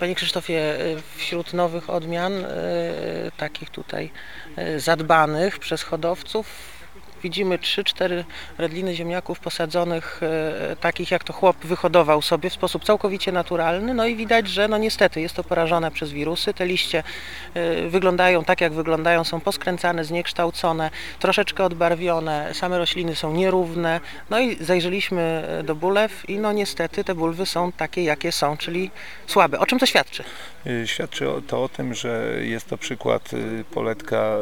Panie Krzysztofie, y, wśród nowych odmian, y, takich tutaj y, zadbanych przez hodowców, widzimy 3-4 redliny ziemniaków posadzonych, y, takich jak to chłop wyhodował sobie w sposób całkowicie naturalny. No i widać, że no niestety jest to porażone przez wirusy. Te liście y, wyglądają tak, jak wyglądają, są poskręcane, zniekształcone, troszeczkę odbarwione, same rośliny są nierówne. No i zajrzeliśmy y, do bulew i no niestety te bulwy są takie, jakie są, czyli słabe. O czym to świadczy? Świadczy to o tym, że jest to przykład poletka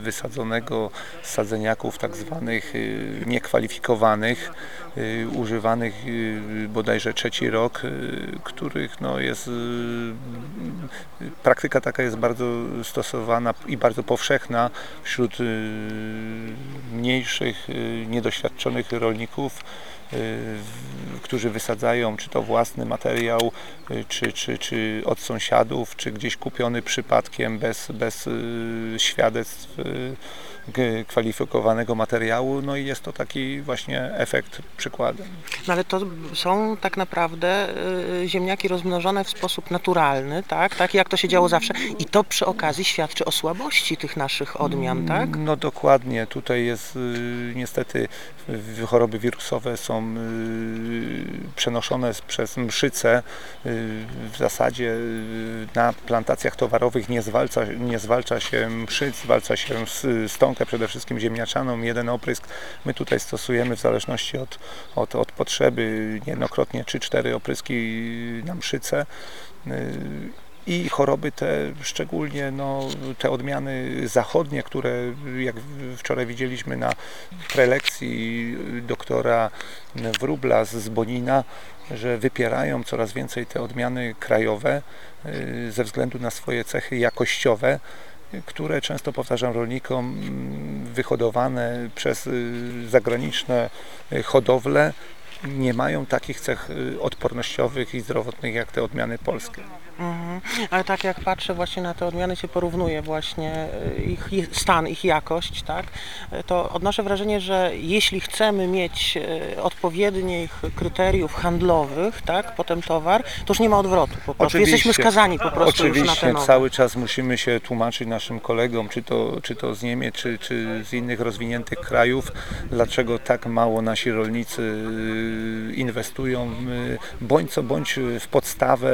wysadzonego z sadzeniaków tak zwanych y, niekwalifikowanych, y, używanych y, bodajże trzeci rok, których no jest praktyka taka jest bardzo stosowana i bardzo powszechna wśród mniejszych, niedoświadczonych rolników którzy wysadzają czy to własny materiał, czy, czy, czy od sąsiadów, czy gdzieś kupiony przypadkiem bez, bez świadectw kwalifikowanego materiału. No i jest to taki właśnie efekt przykładem. No ale to są tak naprawdę y, ziemniaki rozmnożone w sposób naturalny, tak? Tak jak to się działo zawsze. I to przy okazji świadczy o słabości tych naszych odmian, tak? No dokładnie, tutaj jest y, niestety choroby wirusowe są y, przenoszone przez mszyce. W zasadzie na plantacjach towarowych nie zwalcza, nie zwalcza się mszyc, zwalcza się stąkę przede wszystkim ziemniaczaną, jeden oprysk. My tutaj stosujemy w zależności od, od, od potrzeby niejednokrotnie 3-4 opryski na mszyce. Y, i choroby te, szczególnie no, te odmiany zachodnie, które jak wczoraj widzieliśmy na prelekcji doktora Wróbla z Bonina, że wypierają coraz więcej te odmiany krajowe y, ze względu na swoje cechy jakościowe, które często powtarzam rolnikom, mm, wyhodowane przez y, zagraniczne y, hodowle, nie mają takich cech y, odpornościowych i zdrowotnych jak te odmiany polskie. Mhm. Ale tak jak patrzę właśnie na te odmiany, się porównuje właśnie y, ich stan, ich jakość, tak? To odnoszę wrażenie, że jeśli chcemy mieć y, odpowiednich kryteriów handlowych, tak? Potem towar, to już nie ma odwrotu po prostu. Oczywiście. Jesteśmy skazani po prostu Oczywiście cały czas musimy się tłumaczyć naszym kolegom, czy to, czy to z Niemiec, czy, czy z innych rozwiniętych krajów, dlaczego tak mało nasi rolnicy y, inwestują bądź co bądź w podstawę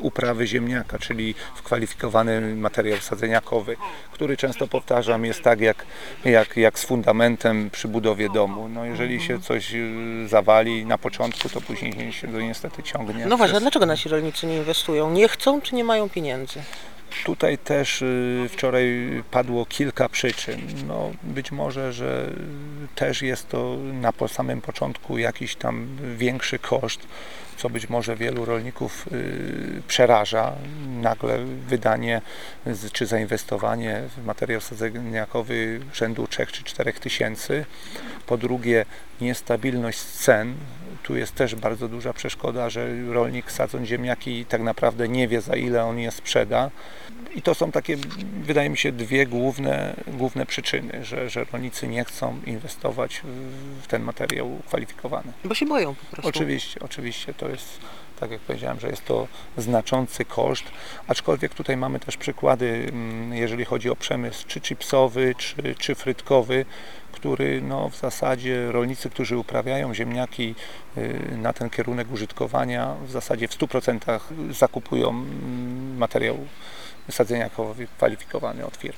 uprawy ziemniaka, czyli w kwalifikowany materiał sadzeniakowy, który często powtarzam jest tak jak, jak, jak z fundamentem przy budowie domu. No, jeżeli się coś y, zawali na początku, to później się to niestety ciągnie. No właśnie, a dlaczego nasi rolnicy nie inwestują? Nie chcą czy nie mają pieniędzy? Tutaj też y, wczoraj padło kilka przyczyn. No, być może, że też jest to na samym początku jakiś tam większy koszt, co być może wielu rolników y, przeraża. Nagle wydanie czy zainwestowanie w materiał sadzeniakowy rzędu 3 czy 4 tysięcy. Po drugie, niestabilność cen. Tu jest też bardzo duża przeszkoda, że rolnik sadząc ziemniaki tak naprawdę nie wie za ile on je sprzeda. I to są takie, wydaje mi się, dwie główne, główne przyczyny, że, że rolnicy nie chcą inwestować w- w ten materiał kwalifikowany. Bo się boją po prostu. Oczywiście, oczywiście to jest, tak jak powiedziałem, że jest to znaczący koszt, aczkolwiek tutaj mamy też przykłady, mm, jeżeli chodzi o przemysł czy chipsowy, czy, czy frytkowy, który no, w zasadzie rolnicy, którzy uprawiają ziemniaki y, na ten kierunek użytkowania, w zasadzie w 100% zakupują mm, materiał sadzeniakowy kwalifikowany od firm.